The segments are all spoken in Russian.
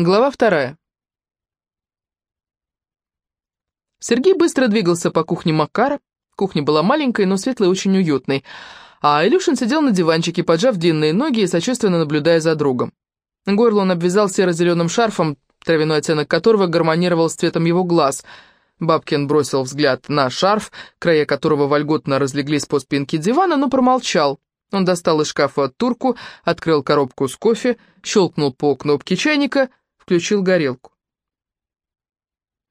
Глава вторая. Сергей быстро двигался по кухне Макара. Кухня была маленькой, но светлой и очень уютной. А Илюшин сидел на диванчике, поджав длинные ноги и сочувственно наблюдая за другом. Горло он обвязал серо-зеленым шарфом, травяной оттенок которого гармонировал с цветом его глаз. Бабкин бросил взгляд на шарф, края которого вольготно разлеглись по спинке дивана, но промолчал. Он достал из шкафа турку, открыл коробку с кофе, щелкнул по кнопке чайника — включил горелку.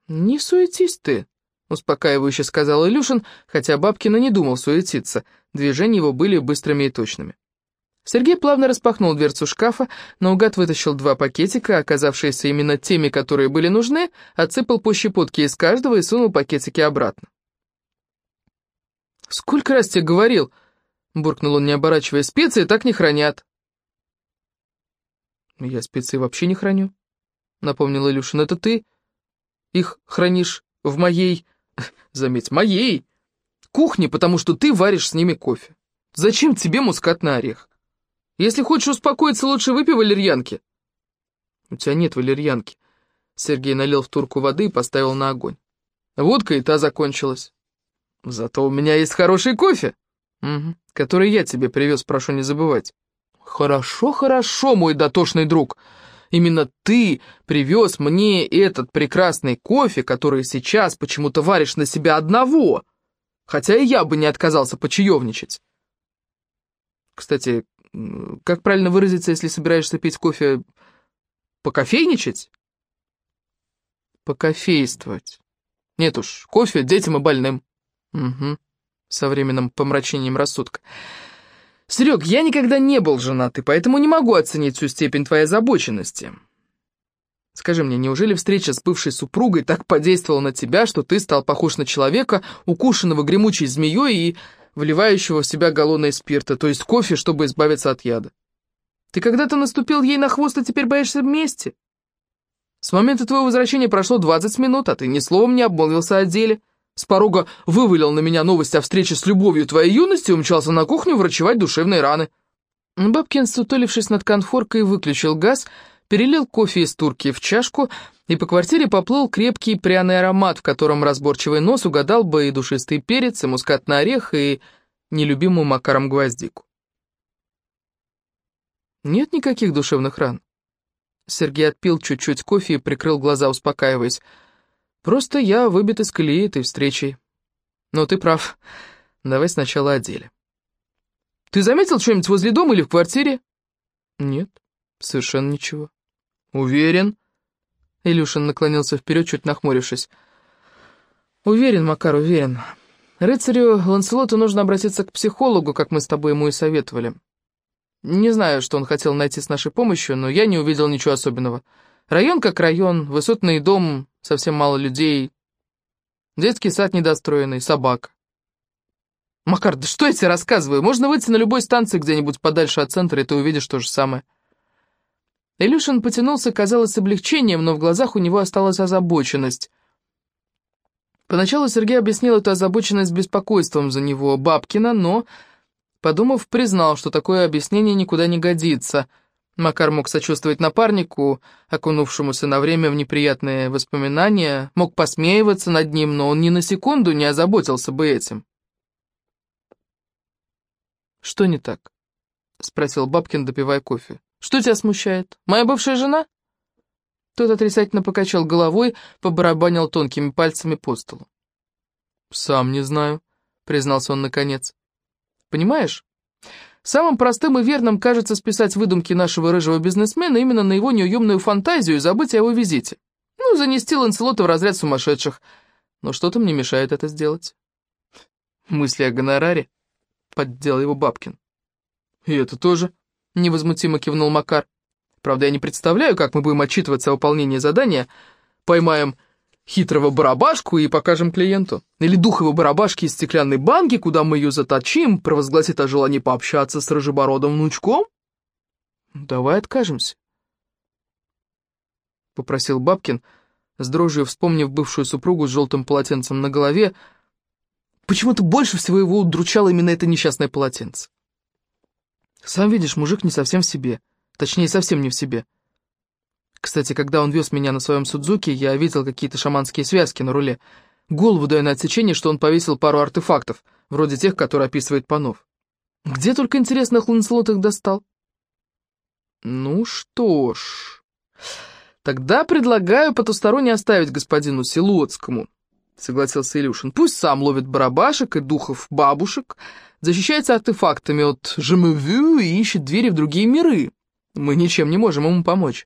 «Не суетись ты», — успокаивающе сказал Илюшин, хотя Бабкина не думал суетиться, движения его были быстрыми и точными. Сергей плавно распахнул дверцу шкафа, наугад вытащил два пакетика, оказавшиеся именно теми, которые были нужны, отсыпал по щепотке из каждого и сунул пакетики обратно. «Сколько раз тебе говорил?» — буркнул он, не оборачивая, — «специи так не хранят». «Я специи вообще не храню», — напомнил Илюшин. «Это ты их хранишь в моей... заметь, моей кухне, потому что ты варишь с ними кофе. Зачем тебе мускатный орех? Если хочешь успокоиться, лучше выпей валерьянки». «У тебя нет валерьянки». Сергей налил в турку воды и поставил на огонь. Водка и та закончилась. «Зато у меня есть хороший кофе, угу. который я тебе привез, прошу не забывать». «Хорошо, хорошо, мой дотошный друг», Именно ты привез мне этот прекрасный кофе, который сейчас почему-то варишь на себя одного, хотя и я бы не отказался почаевничать. Кстати, как правильно выразиться, если собираешься пить кофе? Покофейничать? Покофействовать. Нет уж, кофе детям и больным. Угу, со временным помрачением рассудка. «Серег, я никогда не был женат, и поэтому не могу оценить всю степень твоей озабоченности. Скажи мне, неужели встреча с бывшей супругой так подействовала на тебя, что ты стал похож на человека, укушенного гремучей змеей и вливающего в себя галлоны спирта, то есть кофе, чтобы избавиться от яда? Ты когда-то наступил ей на хвост, и теперь боишься вместе? С момента твоего возвращения прошло 20 минут, а ты ни словом не обмолвился о деле». С порога вывалил на меня новость о встрече с любовью твоей юности и умчался на кухню врачевать душевные раны. Бабкин, сутулившись над конфоркой, выключил газ, перелил кофе из турки в чашку, и по квартире поплыл крепкий пряный аромат, в котором разборчивый нос угадал бы и душистый перец, и мускатный орех, и нелюбимую Макаром гвоздику. Нет никаких душевных ран. Сергей отпил чуть-чуть кофе и прикрыл глаза, успокаиваясь. Просто я выбит из колеи этой встречей. Но ты прав. Давай сначала о деле. Ты заметил что-нибудь возле дома или в квартире? Нет, совершенно ничего. Уверен? Илюшин наклонился вперед, чуть нахмурившись. Уверен, Макар, уверен. Рыцарю Ланселоту нужно обратиться к психологу, как мы с тобой ему и советовали. Не знаю, что он хотел найти с нашей помощью, но я не увидел ничего особенного. Район как район, высотный дом, совсем мало людей, детский сад недостроенный, собака. Макар, да что я тебе рассказываю? Можно выйти на любой станции где-нибудь подальше от центра, и ты увидишь то же самое. Илюшин потянулся, казалось, с облегчением, но в глазах у него осталась озабоченность. Поначалу Сергей объяснил эту озабоченность беспокойством за него, Бабкина, но, подумав, признал, что такое объяснение никуда не годится — Макар мог сочувствовать напарнику, окунувшемуся на время в неприятные воспоминания, мог посмеиваться над ним, но он ни на секунду не озаботился бы этим. «Что не так?» — спросил Бабкин, допивая кофе. «Что тебя смущает? Моя бывшая жена?» Тот отрицательно покачал головой, побарабанил тонкими пальцами по столу. «Сам не знаю», — признался он наконец. «Понимаешь, Самым простым и верным кажется списать выдумки нашего рыжего бизнесмена именно на его неуемную фантазию и забыть о его визите. Ну, занести Ланселота в разряд сумасшедших. Но что-то мне мешает это сделать. Мысли о гонораре поддел его Бабкин. И это тоже, невозмутимо кивнул Макар. Правда, я не представляю, как мы будем отчитываться о выполнении задания. Поймаем хитрого барабашку и покажем клиенту. Или дух его барабашки из стеклянной банки, куда мы ее заточим, провозгласит о желании пообщаться с рыжебородым внучком? Давай откажемся. Попросил Бабкин, с дрожью вспомнив бывшую супругу с желтым полотенцем на голове. Почему-то больше всего его удручало именно это несчастное полотенце. Сам видишь, мужик не совсем в себе. Точнее, совсем не в себе. Кстати, когда он вез меня на своем Судзуке, я видел какие-то шаманские связки на руле. Голову даю на отсечение, что он повесил пару артефактов, вроде тех, которые описывает Панов. Где только, интересно, Ланселот их достал? Ну что ж, тогда предлагаю потусторонне оставить господину Силуотскому, согласился Илюшин. Пусть сам ловит барабашек и духов бабушек, защищается артефактами от Жемевю и ищет двери в другие миры. Мы ничем не можем ему помочь.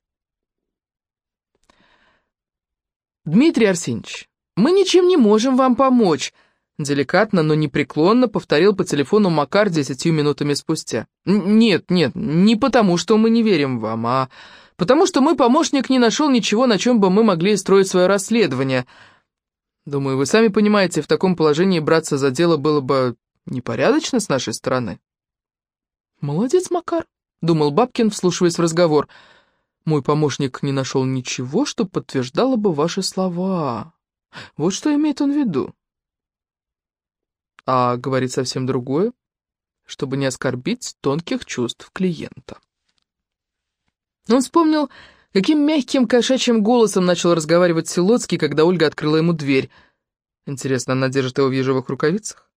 Дмитрий Арсеньевич, мы ничем не можем вам помочь, деликатно, но непреклонно повторил по телефону Макар десятью минутами спустя. Нет, нет, не потому, что мы не верим вам, а потому что мой помощник не нашел ничего, на чем бы мы могли строить свое расследование. Думаю, вы сами понимаете, в таком положении браться за дело было бы непорядочно с нашей стороны. Молодец, Макар, думал Бабкин, вслушиваясь в разговор. Мой помощник не нашел ничего, что подтверждало бы ваши слова. Вот что имеет он в виду. А говорит совсем другое, чтобы не оскорбить тонких чувств клиента. Он вспомнил, каким мягким кошачьим голосом начал разговаривать Силоцкий, когда Ольга открыла ему дверь. Интересно, она держит его в ежевых рукавицах?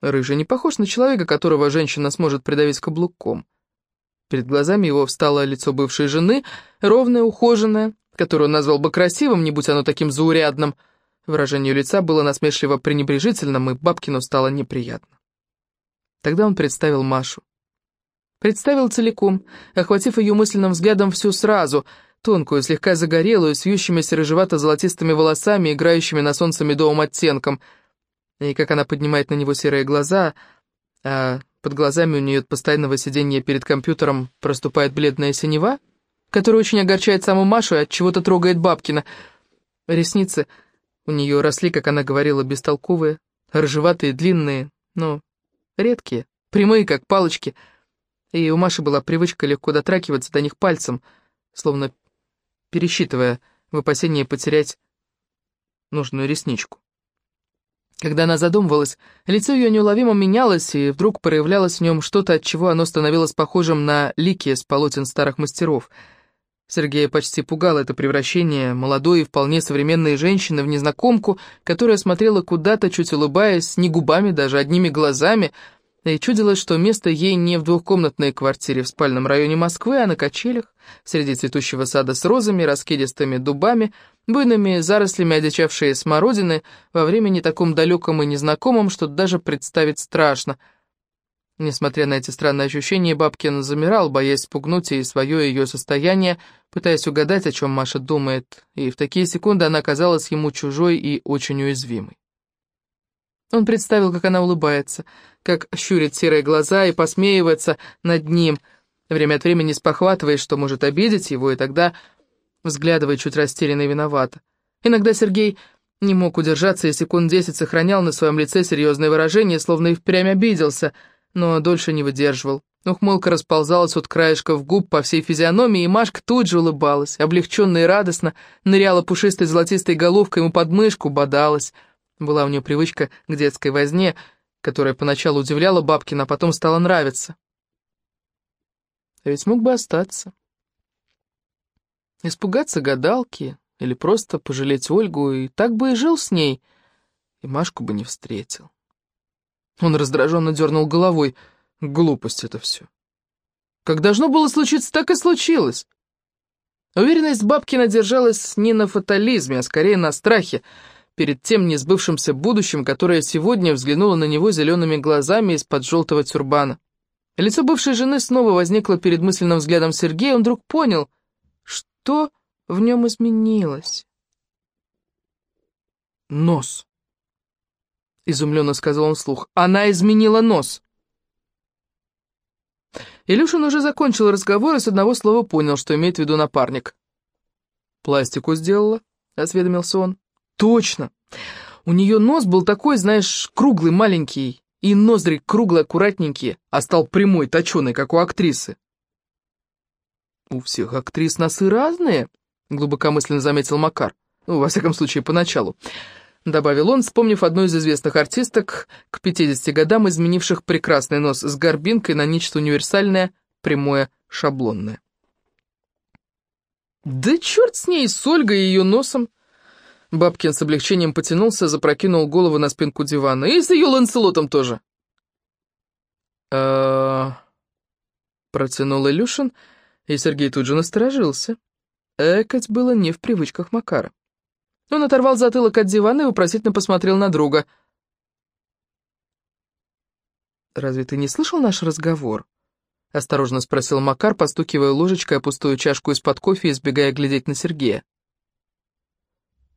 Рыжий не похож на человека, которого женщина сможет придавить каблуком. Перед глазами его встало лицо бывшей жены, ровное, ухоженное, которое он назвал бы красивым, не будь оно таким заурядным. Выражение лица было насмешливо пренебрежительным, и Бабкину стало неприятно. Тогда он представил Машу. Представил целиком, охватив ее мысленным взглядом всю сразу, тонкую, слегка загорелую, с вьющимися рыжевато-золотистыми волосами, играющими на солнце медовым оттенком. И как она поднимает на него серые глаза, а под глазами у нее от постоянного сидения перед компьютером проступает бледная синева, которая очень огорчает саму Машу и от чего-то трогает Бабкина. Ресницы у нее росли, как она говорила, бестолковые, рыжеватые, длинные, но редкие, прямые, как палочки. И у Маши была привычка легко дотракиваться до них пальцем, словно пересчитывая в опасении потерять нужную ресничку. Когда она задумывалась, лицо ее неуловимо менялось, и вдруг проявлялось в нем что-то, от чего оно становилось похожим на лики с полотен старых мастеров. Сергея почти пугало это превращение молодой и вполне современной женщины в незнакомку, которая смотрела куда-то, чуть улыбаясь, не губами, даже одними глазами, и чудилось, что место ей не в двухкомнатной квартире в спальном районе Москвы, а на качелях, среди цветущего сада с розами, раскидистыми дубами, буйными зарослями одичавшей смородины, во времени таком далеком и незнакомом, что даже представить страшно. Несмотря на эти странные ощущения, Бабкин замирал, боясь спугнуть и свое ее состояние, пытаясь угадать, о чем Маша думает, и в такие секунды она казалась ему чужой и очень уязвимой. Он представил, как она улыбается, как щурит серые глаза и посмеивается над ним, время от времени спохватываясь, что может обидеть его, и тогда взглядывая чуть растерянно и виновато. Иногда Сергей не мог удержаться и секунд десять сохранял на своем лице серьезное выражение, словно и впрямь обиделся, но дольше не выдерживал. Ухмылка расползалась от краешков губ по всей физиономии, и Машка тут же улыбалась, облегченно и радостно, ныряла пушистой золотистой головкой ему под мышку, бодалась — была у нее привычка к детской возне, которая поначалу удивляла Бабкина, а потом стала нравиться. А ведь мог бы остаться. Испугаться гадалки или просто пожалеть Ольгу, и так бы и жил с ней, и Машку бы не встретил. Он раздраженно дернул головой. Глупость это все. Как должно было случиться, так и случилось. Уверенность Бабкина держалась не на фатализме, а скорее на страхе, перед тем несбывшимся будущим, которое сегодня взглянуло на него зелеными глазами из-под желтого тюрбана. Лицо бывшей жены снова возникло перед мысленным взглядом Сергея, он вдруг понял, что в нем изменилось. «Нос», — изумленно сказал он вслух, — «она изменила нос». Илюшин уже закончил разговор и с одного слова понял, что имеет в виду напарник. «Пластику сделала?» — осведомился он. Точно. У нее нос был такой, знаешь, круглый, маленький, и ноздри круглые, аккуратненькие, а стал прямой, точеный, как у актрисы. «У всех актрис носы разные», — глубокомысленно заметил Макар. Ну, во всяком случае, поначалу. Добавил он, вспомнив одну из известных артисток, к 50 годам изменивших прекрасный нос с горбинкой на нечто универсальное, прямое, шаблонное. «Да черт с ней, с Ольгой и ее носом!» Бабкин с облегчением потянулся, запрокинул голову на спинку дивана. «И с ее Ланселотом тоже!» э протянул Илюшин, и Сергей тут же насторожился. Экать было не в привычках Макара. Он оторвал затылок от дивана и вопросительно посмотрел на друга. «Разве ты не слышал наш разговор?» — осторожно спросил Макар, постукивая ложечкой о пустую чашку из-под кофе и избегая глядеть на Сергея.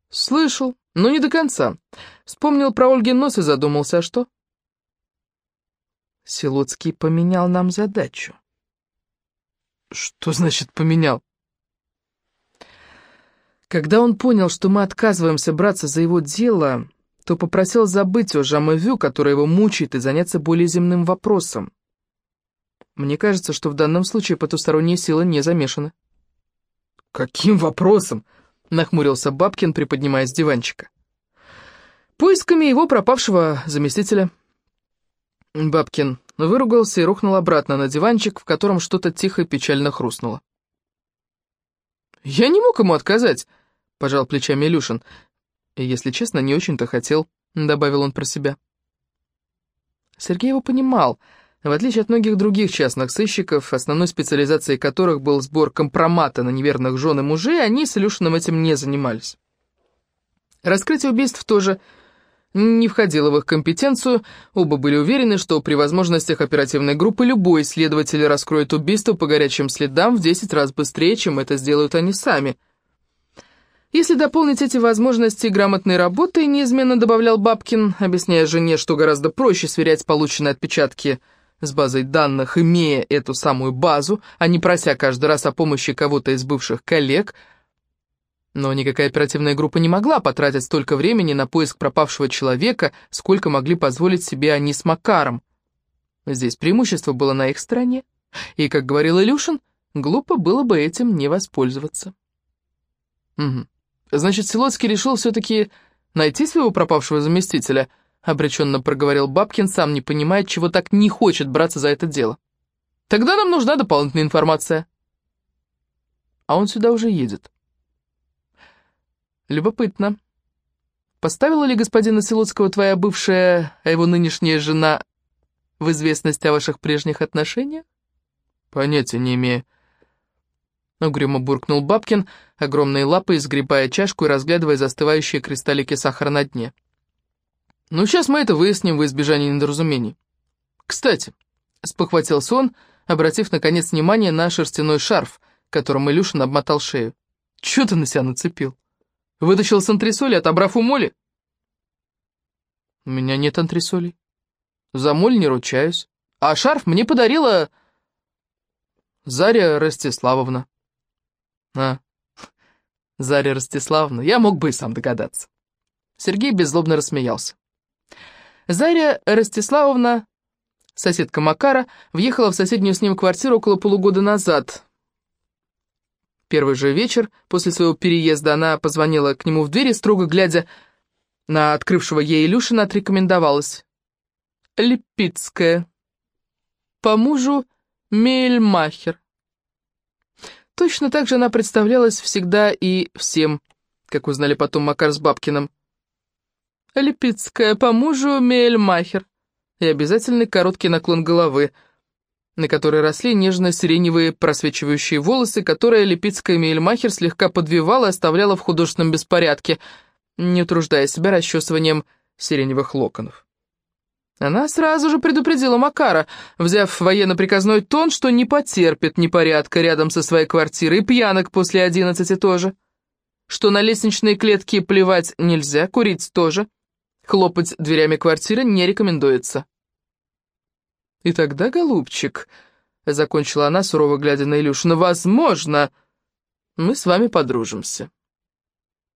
«Слышал, но не до конца. Вспомнил про Ольгин нос и задумался, а что?» Силуцкий поменял нам задачу. «Что значит поменял?» Когда он понял, что мы отказываемся браться за его дело, то попросил забыть о Жамэвю, который его мучает, и заняться более земным вопросом. Мне кажется, что в данном случае потусторонние силы не замешаны. «Каким вопросом?» — нахмурился Бабкин, приподнимаясь с диванчика. «Поисками его пропавшего заместителя». Бабкин выругался и рухнул обратно на диванчик, в котором что-то тихо и печально хрустнуло. «Я не мог ему отказать», — пожал плечами Илюшин. «И, если честно, не очень-то хотел», — добавил он про себя. Сергей его понимал. В отличие от многих других частных сыщиков, основной специализацией которых был сбор компромата на неверных жен и мужей, они с Илюшиным этим не занимались. Раскрытие убийств тоже не входило в их компетенцию, оба были уверены, что при возможностях оперативной группы любой следователь раскроет убийство по горячим следам в 10 раз быстрее, чем это сделают они сами. Если дополнить эти возможности грамотной работой, неизменно добавлял Бабкин, объясняя жене, что гораздо проще сверять полученные отпечатки с базой данных, имея эту самую базу, а не прося каждый раз о помощи кого-то из бывших коллег – но никакая оперативная группа не могла потратить столько времени на поиск пропавшего человека, сколько могли позволить себе они с Макаром. Здесь преимущество было на их стороне, и, как говорил Илюшин, глупо было бы этим не воспользоваться. Угу. Значит, Силоцкий решил все-таки найти своего пропавшего заместителя, обреченно проговорил Бабкин, сам не понимая, чего так не хочет браться за это дело. Тогда нам нужна дополнительная информация. А он сюда уже едет. Любопытно. Поставила ли господина Силуцкого твоя бывшая, а его нынешняя жена в известность о ваших прежних отношениях? Понятия не имею. Угрюмо буркнул Бабкин, огромные лапы изгребая чашку и разглядывая застывающие кристаллики сахара на дне. Ну, сейчас мы это выясним в избежании недоразумений. Кстати, спохватился он, обратив, наконец, внимание на шерстяной шарф, которым Илюшин обмотал шею. Чё ты на себя нацепил? Вытащил с антресоли, отобрав у моли? У меня нет антресолей. За моль не ручаюсь. А шарф мне подарила Заря Ростиславовна. А, Заря Ростиславовна, я мог бы и сам догадаться. Сергей беззлобно рассмеялся. Заря Ростиславовна, соседка Макара, въехала в соседнюю с ним квартиру около полугода назад, Первый же вечер после своего переезда она позвонила к нему в дверь и, строго глядя на открывшего ей Илюшина, отрекомендовалась. «Липицкая. По мужу Мельмахер». Точно так же она представлялась всегда и всем, как узнали потом Макар с Бабкиным. «Липицкая. По мужу Мельмахер». И обязательный короткий наклон головы – на которой росли нежно-сиреневые просвечивающие волосы, которые Липицкая Мейльмахер слегка подвивала и оставляла в художественном беспорядке, не утруждая себя расчесыванием сиреневых локонов. Она сразу же предупредила Макара, взяв военно-приказной тон, что не потерпит непорядка рядом со своей квартирой и пьянок после одиннадцати тоже, что на лестничные клетки плевать нельзя, курить тоже, хлопать дверями квартиры не рекомендуется. И тогда, голубчик, — закончила она, сурово глядя на Илюшина, — возможно, мы с вами подружимся.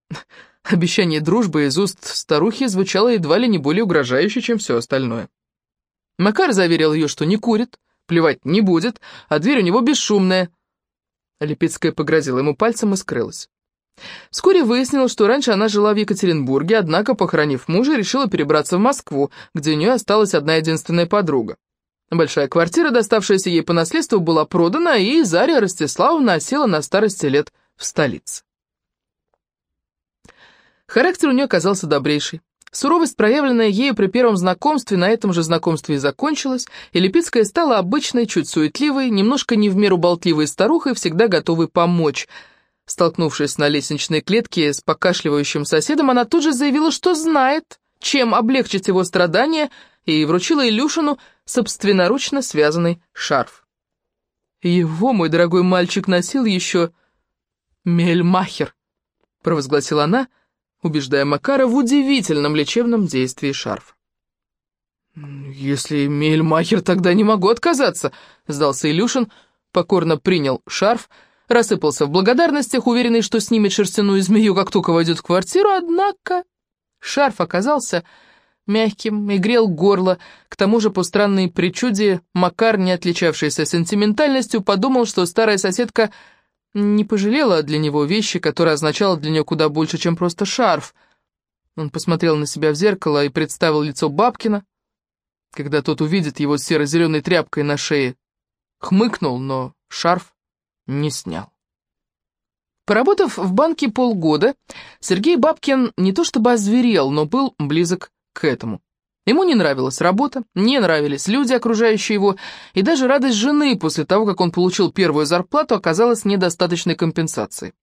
Обещание дружбы из уст старухи звучало едва ли не более угрожающе, чем все остальное. Макар заверил ее, что не курит, плевать не будет, а дверь у него бесшумная. Липецкая погрозила ему пальцем и скрылась. Вскоре выяснилось, что раньше она жила в Екатеринбурге, однако, похоронив мужа, решила перебраться в Москву, где у нее осталась одна единственная подруга. Большая квартира, доставшаяся ей по наследству, была продана, и Заря Ростиславовна осела на старости лет в столице. Характер у нее оказался добрейший. Суровость, проявленная ею при первом знакомстве, на этом же знакомстве и закончилась, и Липицкая стала обычной, чуть суетливой, немножко не в меру болтливой старухой, всегда готовой помочь. Столкнувшись на лестничной клетке с покашливающим соседом, она тут же заявила, что знает, чем облегчить его страдания, и вручила Илюшину собственноручно связанный шарф. «Его, мой дорогой мальчик, носил еще Мельмахер», — провозгласила она, — убеждая Макара в удивительном лечебном действии шарф. «Если Мельмахер, тогда не могу отказаться», — сдался Илюшин, покорно принял шарф, рассыпался в благодарностях, уверенный, что снимет шерстяную змею, как только войдет в квартиру, однако шарф оказался мягким и грел горло, к тому же по странной причуде Макар, не отличавшийся сентиментальностью, подумал, что старая соседка не пожалела для него вещи, которая означала для нее куда больше, чем просто шарф. Он посмотрел на себя в зеркало и представил лицо Бабкина, когда тот увидит его с серо-зеленой тряпкой на шее. Хмыкнул, но шарф не снял. Поработав в банке полгода, Сергей Бабкин не то чтобы озверел, но был близок к этому. Ему не нравилась работа, не нравились люди, окружающие его, и даже радость жены после того, как он получил первую зарплату, оказалась недостаточной компенсацией.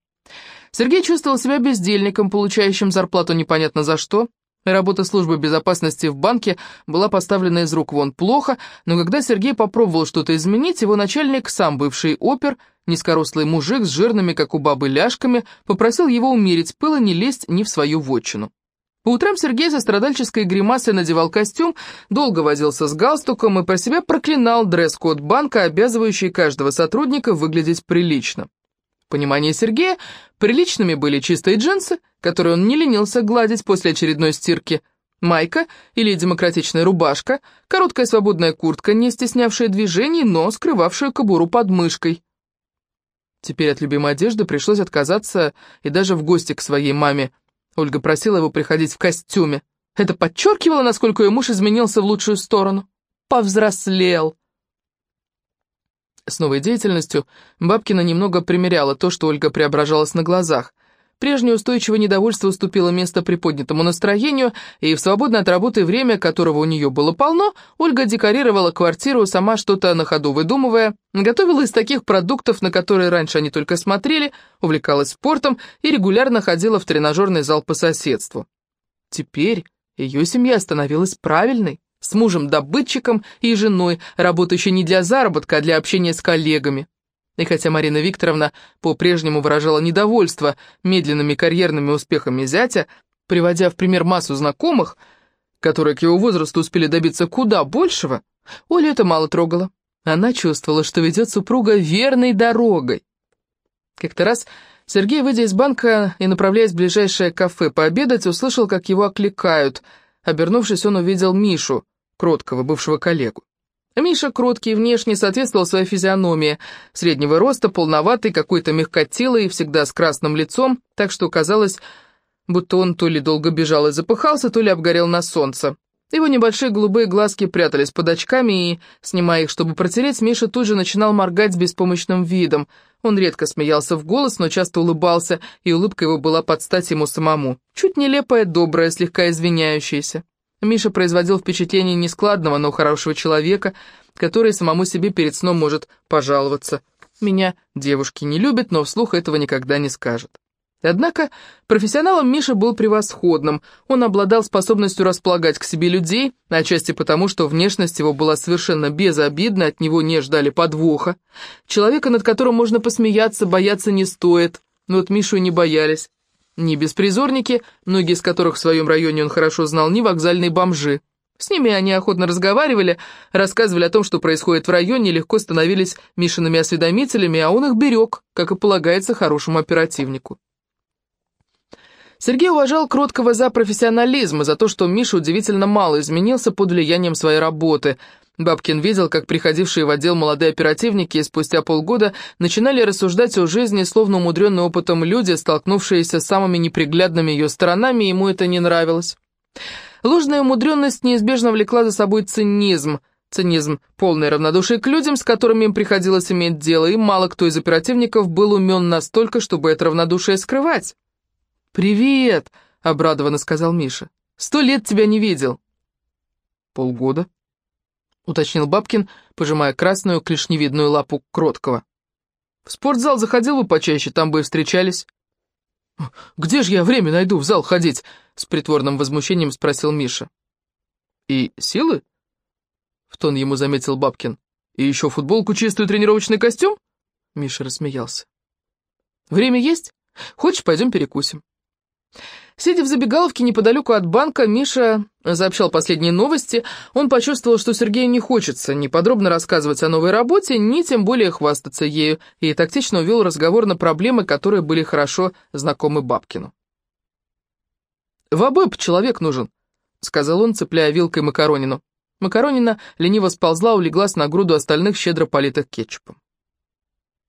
Сергей чувствовал себя бездельником, получающим зарплату непонятно за что. Работа службы безопасности в банке была поставлена из рук вон плохо, но когда Сергей попробовал что-то изменить, его начальник, сам бывший опер, низкорослый мужик с жирными, как у бабы, ляжками, попросил его умерить пыл и не лезть ни в свою вотчину. По утрам Сергей со страдальческой гримасой надевал костюм, долго возился с галстуком и про себя проклинал дресс-код банка, обязывающий каждого сотрудника выглядеть прилично. В понимании Сергея приличными были чистые джинсы, которые он не ленился гладить после очередной стирки, майка или демократичная рубашка, короткая свободная куртка, не стеснявшая движений, но скрывавшая кобуру под мышкой. Теперь от любимой одежды пришлось отказаться и даже в гости к своей маме, Ольга просила его приходить в костюме. Это подчеркивало, насколько ее муж изменился в лучшую сторону. Повзрослел. С новой деятельностью Бабкина немного примеряла то, что Ольга преображалась на глазах. Прежнее устойчивое недовольство уступило место приподнятому настроению, и в свободное от работы время, которого у нее было полно, Ольга декорировала квартиру, сама что-то на ходу выдумывая, готовила из таких продуктов, на которые раньше они только смотрели, увлекалась спортом и регулярно ходила в тренажерный зал по соседству. Теперь ее семья становилась правильной, с мужем-добытчиком и женой, работающей не для заработка, а для общения с коллегами. И хотя Марина Викторовна по-прежнему выражала недовольство медленными карьерными успехами зятя, приводя в пример массу знакомых, которые к его возрасту успели добиться куда большего, Олю это мало трогало. Она чувствовала, что ведет супруга верной дорогой. Как-то раз Сергей, выйдя из банка и направляясь в ближайшее кафе пообедать, услышал, как его окликают. Обернувшись, он увидел Мишу, кроткого бывшего коллегу. Миша, кроткий внешне, соответствовал своей физиономии. Среднего роста, полноватый, какой-то мягкотелый, всегда с красным лицом, так что казалось, будто он то ли долго бежал и запыхался, то ли обгорел на солнце. Его небольшие голубые глазки прятались под очками, и, снимая их, чтобы протереть, Миша тут же начинал моргать с беспомощным видом. Он редко смеялся в голос, но часто улыбался, и улыбка его была под стать ему самому. Чуть нелепая, добрая, слегка извиняющаяся. Миша производил впечатление нескладного, но хорошего человека, который самому себе перед сном может пожаловаться. Меня девушки не любят, но вслух этого никогда не скажет. Однако профессионалом Миша был превосходным. Он обладал способностью располагать к себе людей, отчасти потому, что внешность его была совершенно безобидна, от него не ждали подвоха. Человека, над которым можно посмеяться, бояться не стоит. Но вот Мишу и не боялись. Ни беспризорники, многие из которых в своем районе он хорошо знал, ни вокзальные бомжи. С ними они охотно разговаривали, рассказывали о том, что происходит в районе, легко становились Мишиными осведомителями, а он их берег, как и полагается хорошему оперативнику. Сергей уважал Кроткого за профессионализм и за то, что Миша удивительно мало изменился под влиянием своей работы – Бабкин видел, как приходившие в отдел молодые оперативники спустя полгода начинали рассуждать о жизни, словно умудренные опытом люди, столкнувшиеся с самыми неприглядными ее сторонами, ему это не нравилось. Ложная умудренность неизбежно влекла за собой цинизм. Цинизм, полное равнодушие к людям, с которыми им приходилось иметь дело, и мало кто из оперативников был умен настолько, чтобы это равнодушие скрывать. «Привет!» — обрадованно сказал Миша. «Сто лет тебя не видел». «Полгода», — уточнил Бабкин, пожимая красную клешневидную лапу Кроткого. «В спортзал заходил бы почаще, там бы и встречались». «Где же я время найду в зал ходить?» — с притворным возмущением спросил Миша. «И силы?» — в тон ему заметил Бабкин. «И еще футболку чистую тренировочный костюм?» Миша рассмеялся. «Время есть? Хочешь, пойдем перекусим?» Сидя в забегаловке неподалеку от банка, Миша сообщал последние новости. Он почувствовал, что Сергею не хочется ни подробно рассказывать о новой работе, ни тем более хвастаться ею, и тактично увел разговор на проблемы, которые были хорошо знакомы Бабкину. «В обоим человек нужен», — сказал он, цепляя вилкой макаронину. Макаронина лениво сползла, улеглась на груду остальных, щедро политых кетчупом.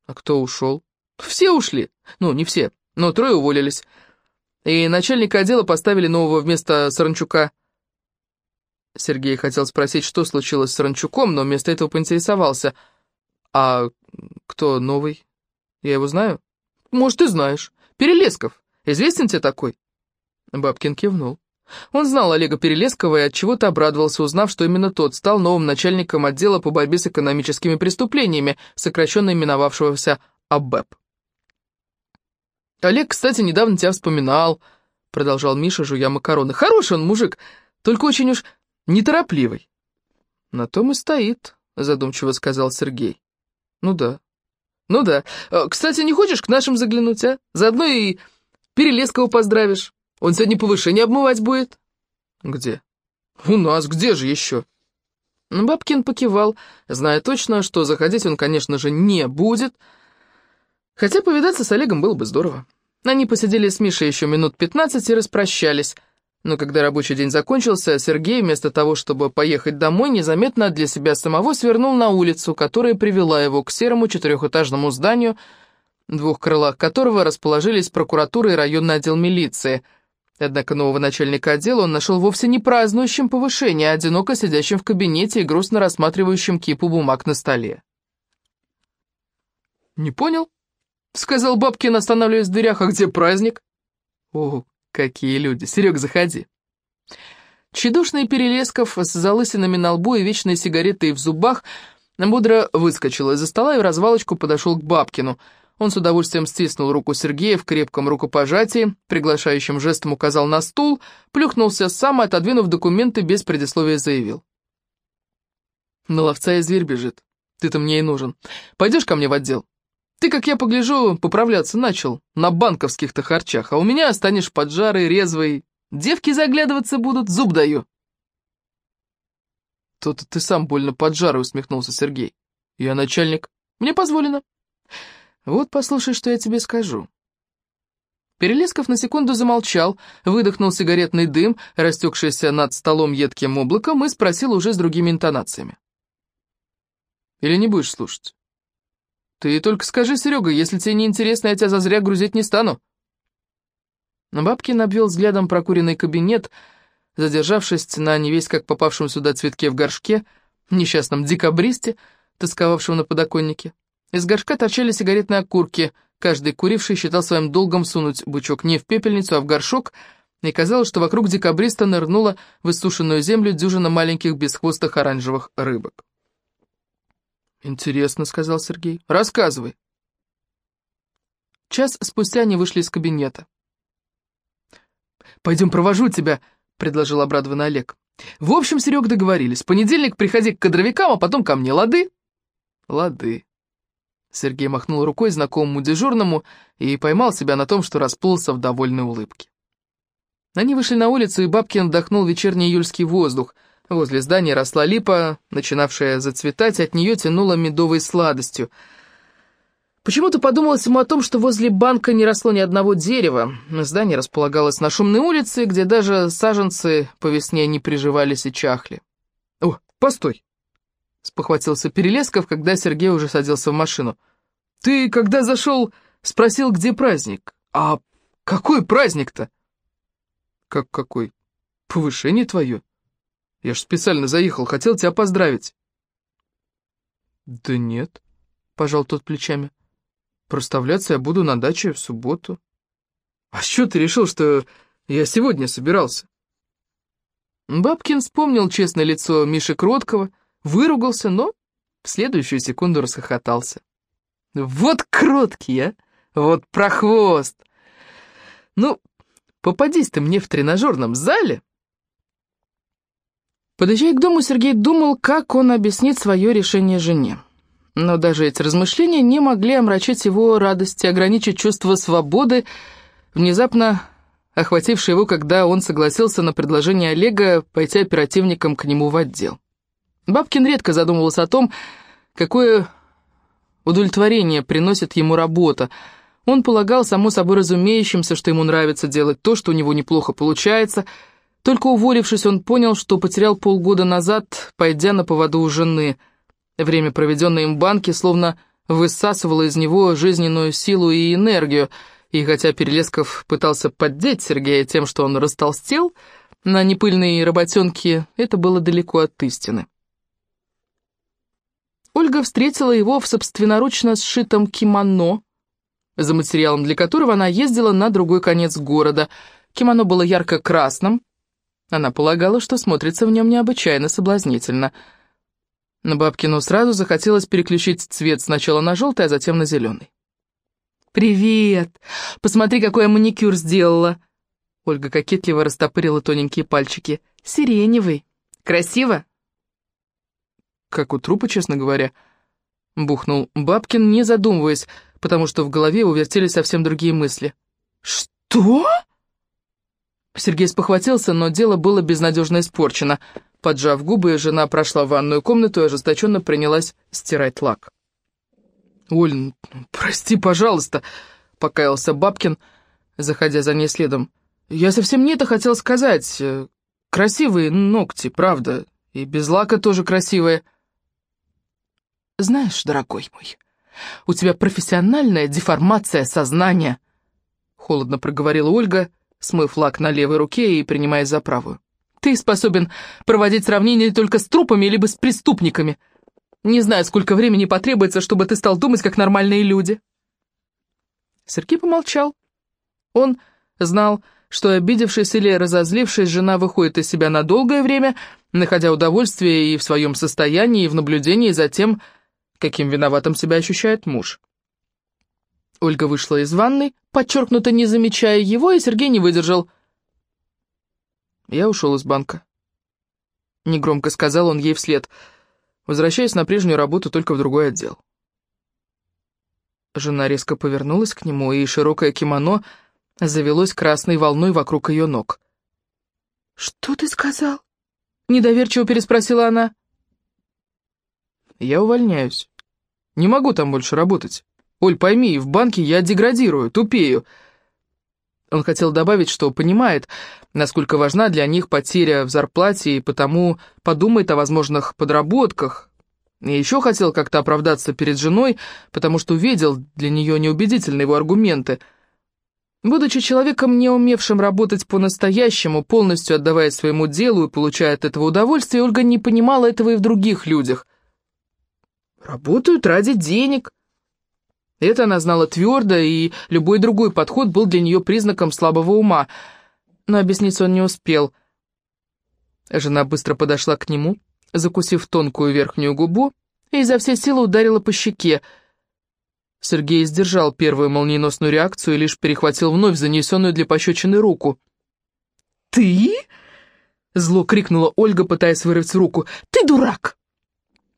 «А кто ушел?» «Все ушли. Ну, не все, но трое уволились» и начальника отдела поставили нового вместо Саранчука. Сергей хотел спросить, что случилось с Саранчуком, но вместо этого поинтересовался. «А кто новый? Я его знаю?» «Может, ты знаешь. Перелесков. Известен тебе такой?» Бабкин кивнул. Он знал Олега Перелескова и от чего то обрадовался, узнав, что именно тот стал новым начальником отдела по борьбе с экономическими преступлениями, сокращенно именовавшегося АБЭП. «Олег, кстати, недавно тебя вспоминал», — продолжал Миша, жуя макароны. «Хороший он мужик, только очень уж неторопливый». «На том и стоит», — задумчиво сказал Сергей. «Ну да». «Ну да. Э, кстати, не хочешь к нашим заглянуть, а? Заодно и Перелескова поздравишь. Он сегодня повышение обмывать будет». «Где?» «У нас. Где же еще?» Бабкин покивал, зная точно, что заходить он, конечно же, не будет, — Хотя повидаться с Олегом было бы здорово. Они посидели с Мишей еще минут пятнадцать и распрощались. Но когда рабочий день закончился, Сергей, вместо того, чтобы поехать домой, незаметно для себя самого свернул на улицу, которая привела его к серому четырехэтажному зданию, двух крылах которого расположились прокуратура и районный отдел милиции. Однако нового начальника отдела он нашел вовсе не празднующим повышение, а одиноко сидящим в кабинете и грустно рассматривающим кипу бумаг на столе. «Не понял?» — сказал Бабкин, останавливаясь в дверях, — а где праздник? О, какие люди! Серег, заходи. Тщедушный Перелесков с залысинами на лбу и вечной сигаретой в зубах бодро выскочил из-за стола и в развалочку подошел к Бабкину. Он с удовольствием стиснул руку Сергея в крепком рукопожатии, приглашающим жестом указал на стул, плюхнулся сам отодвинув документы, без предисловия заявил. «На ловца и зверь бежит. Ты-то мне и нужен. Пойдешь ко мне в отдел?» Ты, как я погляжу, поправляться начал на банковских-то харчах, а у меня станешь поджарый, резвый. Девки заглядываться будут, зуб даю. Тут ты сам больно поджарый, усмехнулся Сергей. Я начальник. Мне позволено. Вот послушай, что я тебе скажу. Перелесков на секунду замолчал, выдохнул сигаретный дым, растекшийся над столом едким облаком, и спросил уже с другими интонациями. «Или не будешь слушать?» Ты только скажи, Серега, если тебе не интересно, я тебя зазря грузить не стану. Бабкин обвел взглядом прокуренный кабинет, задержавшись на невесть как попавшем сюда цветке в горшке, несчастном декабристе, тосковавшем на подоконнике. Из горшка торчали сигаретные окурки, каждый куривший считал своим долгом сунуть бычок не в пепельницу, а в горшок, и казалось, что вокруг декабриста нырнула в иссушенную землю дюжина маленьких бесхвостых оранжевых рыбок. «Интересно», — сказал Сергей. «Рассказывай». Час спустя они вышли из кабинета. «Пойдем провожу тебя», — предложил обрадованный Олег. «В общем, Серег, договорились. В понедельник приходи к кадровикам, а потом ко мне, лады?» «Лады». Сергей махнул рукой знакомому дежурному и поймал себя на том, что расплылся в довольной улыбке. Они вышли на улицу, и Бабкин вдохнул вечерний июльский воздух — Возле здания росла липа, начинавшая зацветать, от нее тянуло медовой сладостью. Почему-то подумалось ему о том, что возле банка не росло ни одного дерева. Здание располагалось на шумной улице, где даже саженцы по весне не приживались и чахли. «О, постой!» — спохватился Перелесков, когда Сергей уже садился в машину. «Ты, когда зашел, спросил, где праздник? А какой праздник-то?» «Как какой? Повышение твое?» Я ж специально заехал, хотел тебя поздравить. Да нет, пожал тот плечами. Проставляться я буду на даче в субботу. А что ты решил, что я сегодня собирался? Бабкин вспомнил честное лицо Миши Кроткого, выругался, но в следующую секунду расхохотался. «Вот кроткий, а! Вот прохвост! Ну, попадись ты мне в тренажерном зале!» Подъезжая к дому, Сергей думал, как он объяснит свое решение жене. Но даже эти размышления не могли омрачить его радости, ограничить чувство свободы, внезапно охватившее его, когда он согласился на предложение Олега пойти оперативником к нему в отдел. Бабкин редко задумывался о том, какое удовлетворение приносит ему работа. Он полагал, само собой разумеющимся, что ему нравится делать то, что у него неплохо получается – только уволившись, он понял, что потерял полгода назад, пойдя на поводу у жены. Время, проведенное им в банке, словно высасывало из него жизненную силу и энергию, и хотя Перелесков пытался поддеть Сергея тем, что он растолстел, на непыльные работенки это было далеко от истины. Ольга встретила его в собственноручно сшитом кимоно, за материалом для которого она ездила на другой конец города. Кимоно было ярко-красным, она полагала, что смотрится в нем необычайно соблазнительно. На Бабкину сразу захотелось переключить цвет сначала на желтый, а затем на зеленый. «Привет! Посмотри, какой я маникюр сделала!» Ольга кокетливо растопырила тоненькие пальчики. «Сиреневый. Красиво?» «Как у трупа, честно говоря», — бухнул Бабкин, не задумываясь, потому что в голове увертелись совсем другие мысли. «Что?» Сергей спохватился, но дело было безнадежно испорчено. Поджав губы, жена прошла в ванную комнату и ожесточенно принялась стирать лак. «Оль, прости, пожалуйста», — покаялся Бабкин, заходя за ней следом. «Я совсем не это хотел сказать. Красивые ногти, правда, и без лака тоже красивые». «Знаешь, дорогой мой, у тебя профессиональная деформация сознания», — холодно проговорила Ольга, — смыв лак на левой руке и принимаясь за правую. «Ты способен проводить сравнения только с трупами либо с преступниками. Не знаю, сколько времени потребуется, чтобы ты стал думать, как нормальные люди». Сергей помолчал. Он знал, что, обидевшись или разозлившись, жена выходит из себя на долгое время, находя удовольствие и в своем состоянии, и в наблюдении за тем, каким виноватым себя ощущает муж. Ольга вышла из ванной, подчеркнуто не замечая его, и Сергей не выдержал. «Я ушел из банка», — негромко сказал он ей вслед, возвращаясь на прежнюю работу только в другой отдел. Жена резко повернулась к нему, и широкое кимоно завелось красной волной вокруг ее ног. «Что ты сказал?» — недоверчиво переспросила она. «Я увольняюсь. Не могу там больше работать». Оль, пойми, в банке я деградирую, тупею». Он хотел добавить, что понимает, насколько важна для них потеря в зарплате, и потому подумает о возможных подработках. И еще хотел как-то оправдаться перед женой, потому что увидел для нее неубедительные его аргументы. Будучи человеком, не умевшим работать по-настоящему, полностью отдавая своему делу и получая от этого удовольствие, Ольга не понимала этого и в других людях. «Работают ради денег», это она знала твердо, и любой другой подход был для нее признаком слабого ума. Но объяснить он не успел. Жена быстро подошла к нему, закусив тонкую верхнюю губу, и изо всей силы ударила по щеке. Сергей сдержал первую молниеносную реакцию и лишь перехватил вновь занесенную для пощечины руку. «Ты?» — зло крикнула Ольга, пытаясь вырвать руку. «Ты дурак!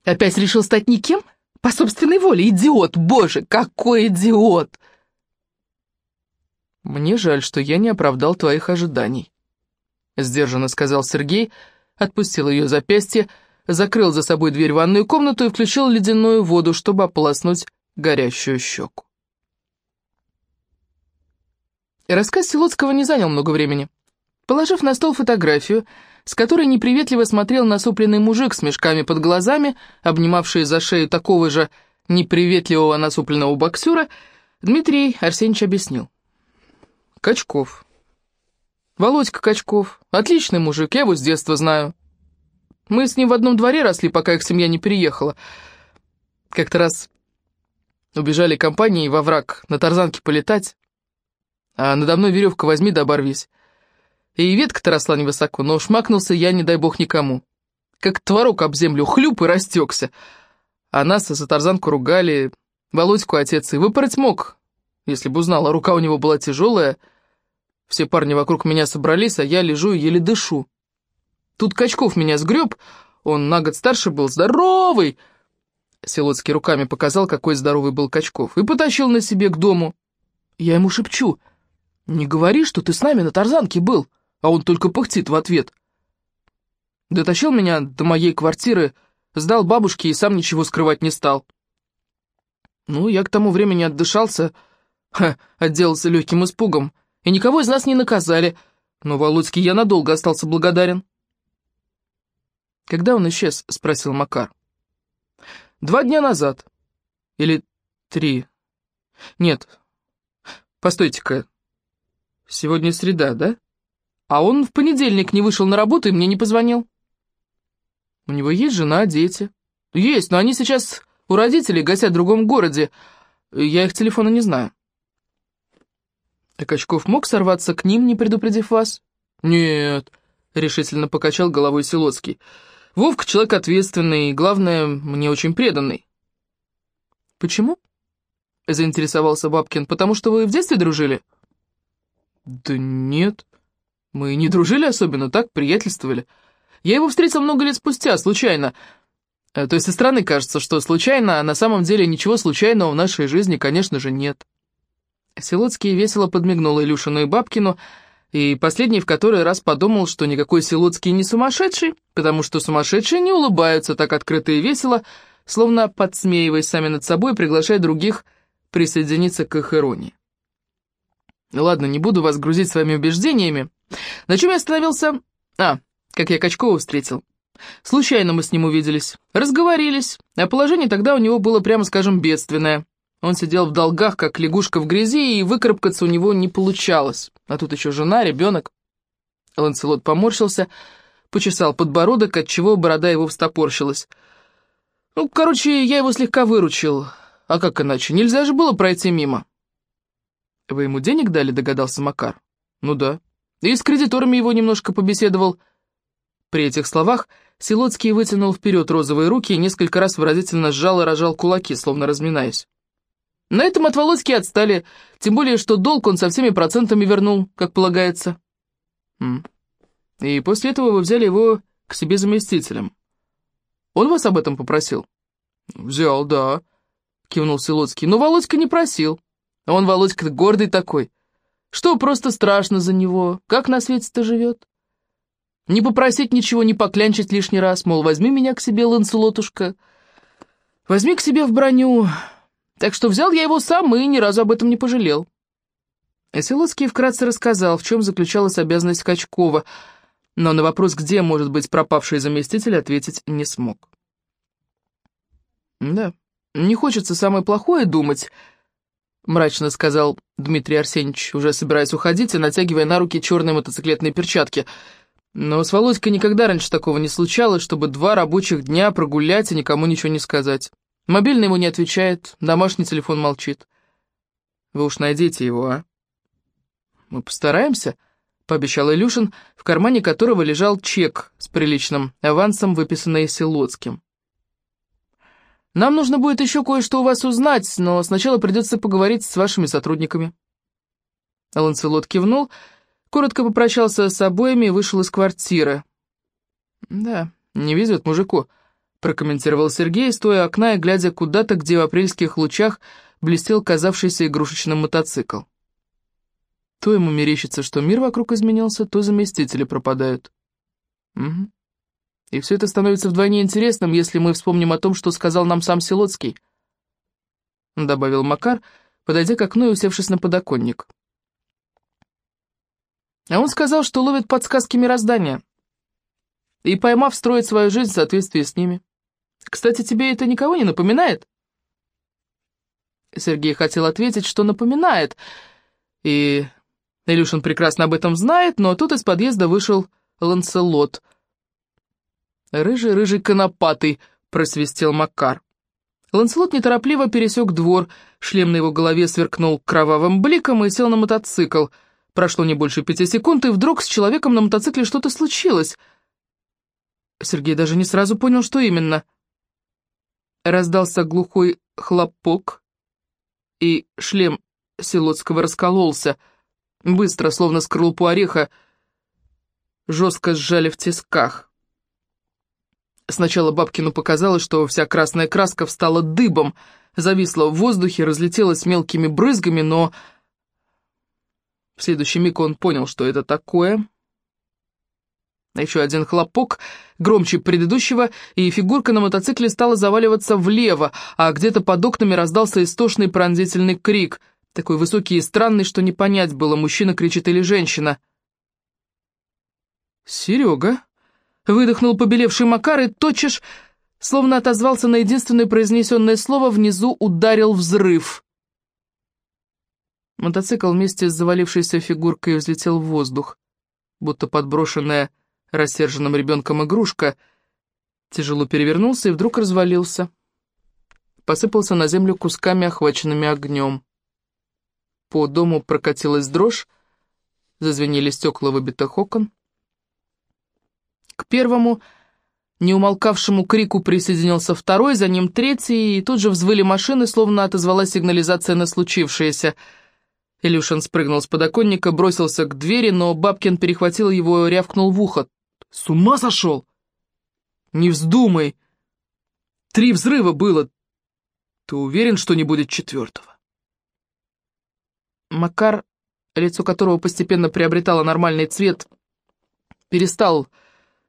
Опять решил стать никем?» По собственной воле, идиот, боже, какой идиот!» «Мне жаль, что я не оправдал твоих ожиданий», — сдержанно сказал Сергей, отпустил ее запястье, закрыл за собой дверь в ванную комнату и включил ледяную воду, чтобы ополоснуть горящую щеку. Рассказ Силоцкого не занял много времени. Положив на стол фотографию, с которой неприветливо смотрел насупленный мужик с мешками под глазами, обнимавший за шею такого же неприветливого насупленного боксера, Дмитрий Арсеньевич объяснил. «Качков. Володька Качков. Отличный мужик, я его с детства знаю. Мы с ним в одном дворе росли, пока их семья не переехала. Как-то раз убежали компанией во враг на тарзанке полетать, а надо мной веревка возьми да оборвись. И ветка-то росла невысоко, но шмакнулся я, не дай бог, никому. Как творог об землю, хлюп и растекся. А нас за тарзанку ругали, Володьку отец и выпороть мог, если бы узнал, а рука у него была тяжелая. Все парни вокруг меня собрались, а я лежу и еле дышу. Тут Качков меня сгреб, он на год старше был, здоровый. Селоцкий руками показал, какой здоровый был Качков, и потащил на себе к дому. Я ему шепчу, не говори, что ты с нами на тарзанке был, а он только пыхтит в ответ. Дотащил меня до моей квартиры, сдал бабушке и сам ничего скрывать не стал. Ну, я к тому времени отдышался, ха, отделался легким испугом, и никого из нас не наказали, но Володьке я надолго остался благодарен. «Когда он исчез?» — спросил Макар. «Два дня назад. Или три. Нет. Постойте-ка. Сегодня среда, да? А он в понедельник не вышел на работу и мне не позвонил. У него есть жена, дети. Есть, но они сейчас у родителей гостят в другом городе. Я их телефона не знаю. А Качков мог сорваться к ним, не предупредив вас? Нет, решительно покачал головой Силоцкий. Вовка человек ответственный и, главное, мне очень преданный. Почему? Заинтересовался Бабкин. Потому что вы в детстве дружили? Да нет, мы не дружили особенно, так, приятельствовали. Я его встретил много лет спустя, случайно. Э, то есть со стороны кажется, что случайно, а на самом деле ничего случайного в нашей жизни, конечно же, нет. Силуцкий весело подмигнул Илюшину и Бабкину, и последний в который раз подумал, что никакой Силуцкий не сумасшедший, потому что сумасшедшие не улыбаются так открыто и весело, словно подсмеиваясь сами над собой, приглашая других присоединиться к их иронии. Ладно, не буду вас грузить своими убеждениями. На чем я остановился? А, как я Качкова встретил. Случайно мы с ним увиделись, разговорились, а положение тогда у него было, прямо скажем, бедственное. Он сидел в долгах, как лягушка в грязи, и выкарабкаться у него не получалось. А тут еще жена, ребенок. Ланселот поморщился, почесал подбородок, отчего борода его встопорщилась. Ну, короче, я его слегка выручил. А как иначе? Нельзя же было пройти мимо. «Вы ему денег дали?» — догадался Макар. «Ну да. И с кредиторами его немножко побеседовал». При этих словах Силоцкий вытянул вперед розовые руки и несколько раз выразительно сжал и рожал кулаки, словно разминаясь. На этом от Володьки отстали, тем более, что долг он со всеми процентами вернул, как полагается. И после этого вы взяли его к себе заместителем. Он вас об этом попросил? Взял, да, кивнул Силоцкий. Но Володька не просил. Он, Володька, гордый такой. Что, просто страшно за него? Как на свете-то живет? Не попросить ничего, не поклянчить лишний раз, мол, возьми меня к себе, Ланселотушка. Возьми к себе в броню. Так что взял я его сам и ни разу об этом не пожалел. Селоцкий вкратце рассказал, в чем заключалась обязанность Качкова, но на вопрос, где может быть пропавший заместитель, ответить не смог. «Да, не хочется самое плохое думать», — мрачно сказал Дмитрий Арсеньевич, уже собираясь уходить и натягивая на руки черные мотоциклетные перчатки — но с Володькой никогда раньше такого не случалось, чтобы два рабочих дня прогулять и никому ничего не сказать. Мобильный ему не отвечает, домашний телефон молчит. Вы уж найдите его, а? Мы постараемся, пообещал Илюшин, в кармане которого лежал чек с приличным авансом, выписанный Селоцким. Нам нужно будет еще кое-что у вас узнать, но сначала придется поговорить с вашими сотрудниками. Ланселот кивнул, — Коротко попрощался с обоими и вышел из квартиры. «Да, не везет мужику», — прокомментировал Сергей, стоя у окна и глядя куда-то, где в апрельских лучах блестел казавшийся игрушечным мотоцикл. То ему мерещится, что мир вокруг изменился, то заместители пропадают. Угу. И все это становится вдвойне интересным, если мы вспомним о том, что сказал нам сам Силоцкий. Добавил Макар, подойдя к окну и усевшись на подоконник. А он сказал, что ловит подсказки мироздания. И, поймав, строит свою жизнь в соответствии с ними. Кстати, тебе это никого не напоминает? Сергей хотел ответить, что напоминает. И Илюшин прекрасно об этом знает, но тут из подъезда вышел Ланселот. «Рыжий-рыжий конопатый», — просвистел Макар. Ланселот неторопливо пересек двор, шлем на его голове сверкнул кровавым бликом и сел на мотоцикл. Прошло не больше пяти секунд, и вдруг с человеком на мотоцикле что-то случилось. Сергей даже не сразу понял, что именно. Раздался глухой хлопок, и шлем Силотского раскололся. Быстро, словно скорлупу ореха, жестко сжали в тисках. Сначала Бабкину показалось, что вся красная краска встала дыбом, зависла в воздухе, разлетелась мелкими брызгами, но... В следующий миг он понял, что это такое. Еще один хлопок, громче предыдущего, и фигурка на мотоцикле стала заваливаться влево, а где-то под окнами раздался истошный пронзительный крик, такой высокий и странный, что не понять было, мужчина кричит или женщина. «Серега!» Выдохнул побелевший Макар и тотчас, словно отозвался на единственное произнесенное слово, внизу ударил взрыв. Мотоцикл вместе с завалившейся фигуркой взлетел в воздух, будто подброшенная рассерженным ребенком игрушка, тяжело перевернулся и вдруг развалился. Посыпался на землю кусками, охваченными огнем. По дому прокатилась дрожь, зазвенели стекла выбитых окон. Первому, неумолкавшему крику присоединился второй, за ним третий, и тут же взвыли машины, словно отозвалась сигнализация на случившееся. Илюшин спрыгнул с подоконника, бросился к двери, но Бабкин перехватил его и рявкнул в ухо. «С ума сошел? Не вздумай! Три взрыва было. Ты уверен, что не будет четвертого?» Макар, лицо которого постепенно приобретало нормальный цвет, перестал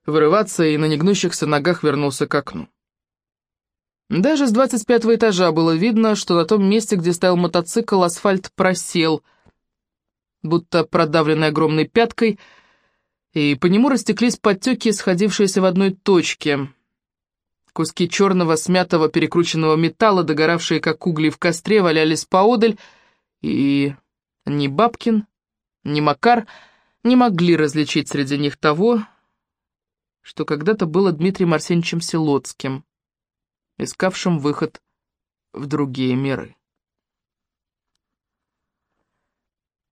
вырываться и на негнущихся ногах вернулся к окну. Даже с двадцать пятого этажа было видно, что на том месте, где стоял мотоцикл, асфальт просел, будто продавленный огромной пяткой, и по нему растеклись подтеки, сходившиеся в одной точке. Куски черного, смятого, перекрученного металла, догоравшие как угли в костре, валялись поодаль, и ни Бабкин, ни Макар не могли различить среди них того, что когда-то было Дмитрием Арсеньевичем Селоцким, искавшим выход в другие миры.